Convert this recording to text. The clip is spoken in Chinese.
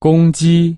公鸡